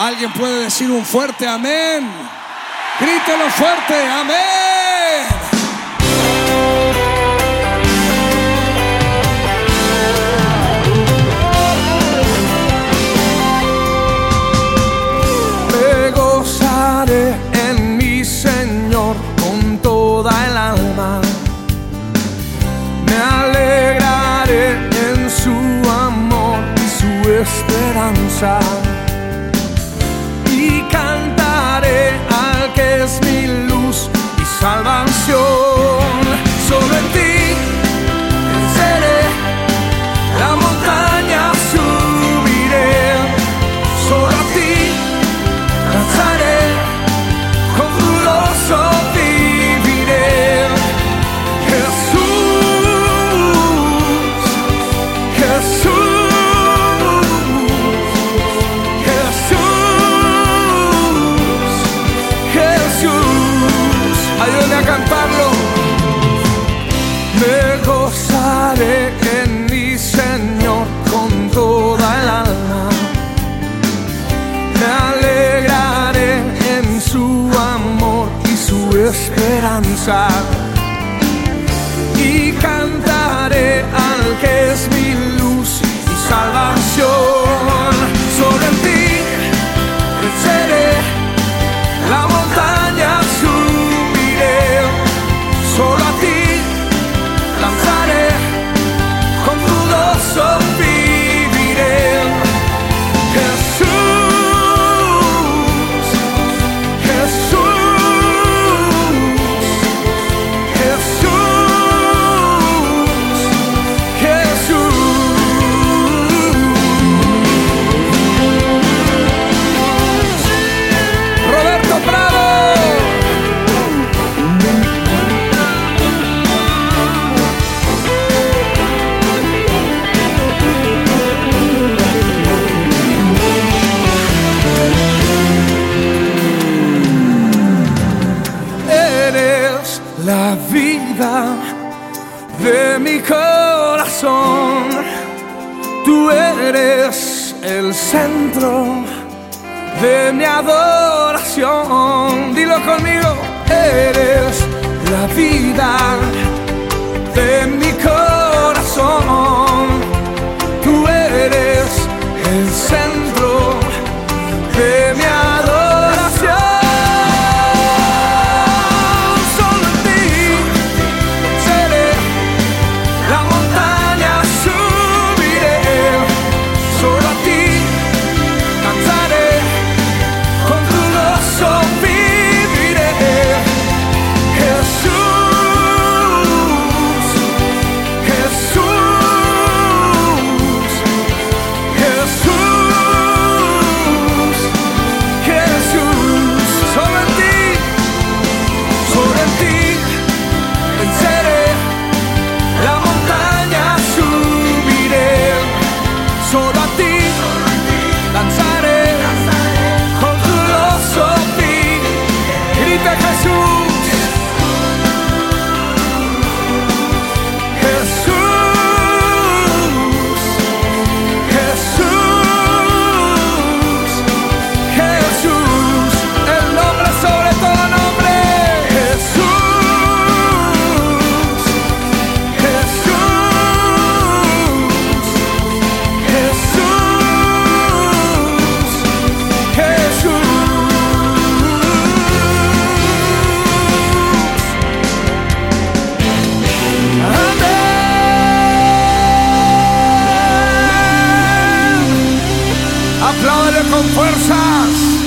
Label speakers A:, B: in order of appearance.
A: ¿Alguien puede decir un fuerte amén? Grítelo fuerte, amén.
B: Me gozaré en mi Señor con toda el alma. Me alegraré en su amor y su esperanza. y cantaré al que es mi luz y salvación. la vida de mi corazón. Tú eres el centro de mi adoración. Dilo conmigo, eres la vida aplaude con fuerzas.